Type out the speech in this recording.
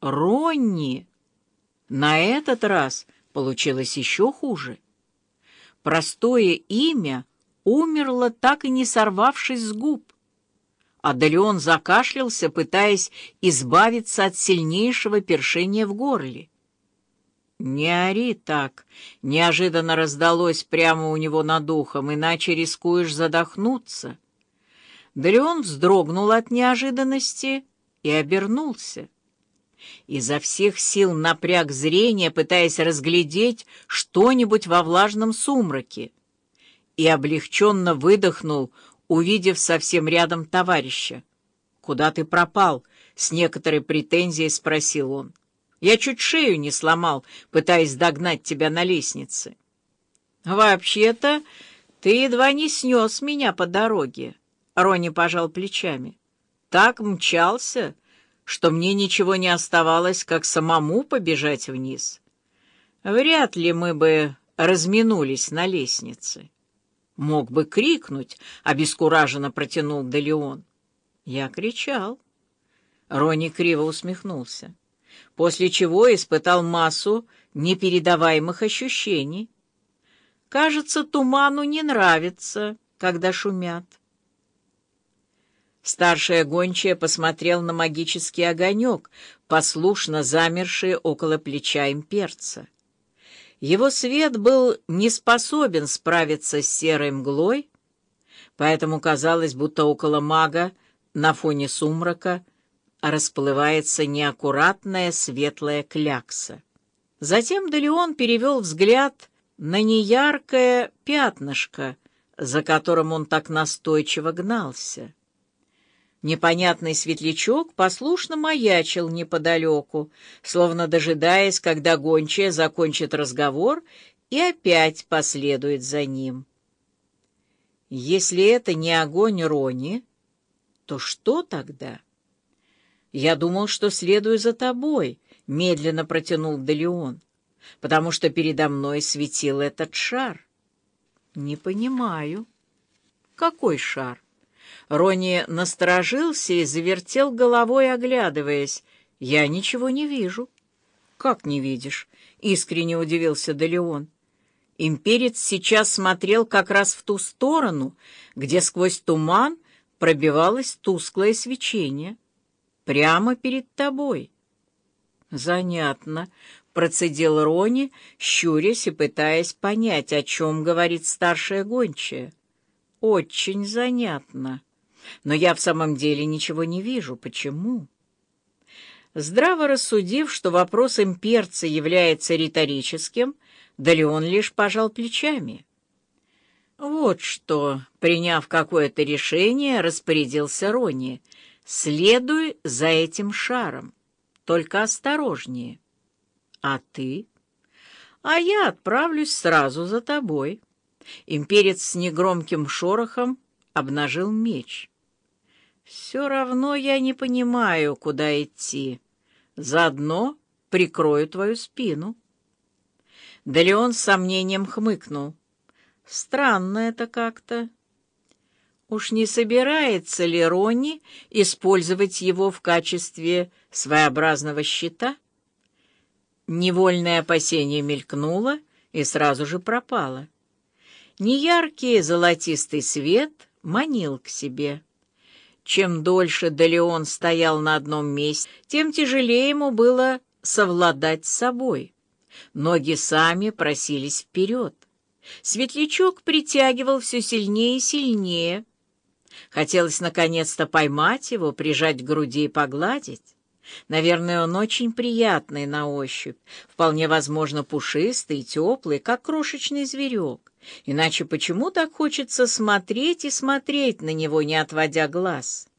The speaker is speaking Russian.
Ронни! На этот раз получилось еще хуже. Простое имя умерло, так и не сорвавшись с губ. А Далеон закашлялся, пытаясь избавиться от сильнейшего першения в горле. «Не ори так!» — неожиданно раздалось прямо у него над ухом, иначе рискуешь задохнуться. Далеон вздрогнул от неожиданности и обернулся. Изо всех сил напряг зрение, пытаясь разглядеть что-нибудь во влажном сумраке, и облегченно выдохнул, увидев совсем рядом товарища. «Куда ты пропал?» — с некоторой претензией спросил он. «Я чуть шею не сломал, пытаясь догнать тебя на лестнице». «Вообще-то ты едва не снес меня по дороге», — Рони пожал плечами. «Так мчался, что мне ничего не оставалось, как самому побежать вниз. Вряд ли мы бы разминулись на лестнице». Мог бы крикнуть, — обескураженно протянул Делеон. Я кричал. Рони криво усмехнулся, после чего испытал массу непередаваемых ощущений. Кажется, туману не нравится, когда шумят. Старшая гончая посмотрел на магический огонек, послушно замерший около плеча имперца. Его свет был не способен справиться с серой мглой, поэтому казалось, будто около мага на фоне сумрака расплывается неаккуратная светлая клякса. Затем Делеон перевел взгляд на неяркое пятнышко, за которым он так настойчиво гнался. Непонятный светлячок послушно маячил неподалеку, словно дожидаясь, когда гончая закончит разговор и опять последует за ним. Если это не огонь Рони, то что тогда? Я думал, что следую за тобой, медленно протянул Делеон, потому что передо мной светил этот шар. Не понимаю. Какой шар? Рони насторожился и завертел головой, оглядываясь. «Я ничего не вижу». «Как не видишь?» — искренне удивился Делеон. Имперец сейчас смотрел как раз в ту сторону, где сквозь туман пробивалось тусклое свечение. Прямо перед тобой. «Занятно», — процедил Рони, щурясь и пытаясь понять, о чем говорит старшая гончая. «Очень занятно» но я в самом деле ничего не вижу. Почему? Здраво рассудив, что вопрос имперца является риторическим, да ли он лишь пожал плечами. Вот что, приняв какое-то решение, распорядился Рони. Следуй за этим шаром, только осторожнее. А ты? А я отправлюсь сразу за тобой. Имперец с негромким шорохом обнажил меч. Все равно я не понимаю, куда идти. Заодно прикрою твою спину. Да Леон с сомнением хмыкнул. Странно это как-то. Уж не собирается ли Ронни использовать его в качестве своеобразного щита? Невольное опасение мелькнуло и сразу же пропало. Неяркий золотистый свет манил к себе. Чем дольше Делеон стоял на одном месте, тем тяжелее ему было совладать с собой. Ноги сами просились вперед. Светлячок притягивал все сильнее и сильнее. Хотелось наконец-то поймать его, прижать к груди и погладить. Наверное, он очень приятный на ощупь, вполне возможно пушистый, теплый, как крошечный зверек. Иначе почему так хочется смотреть и смотреть на него, не отводя глаз?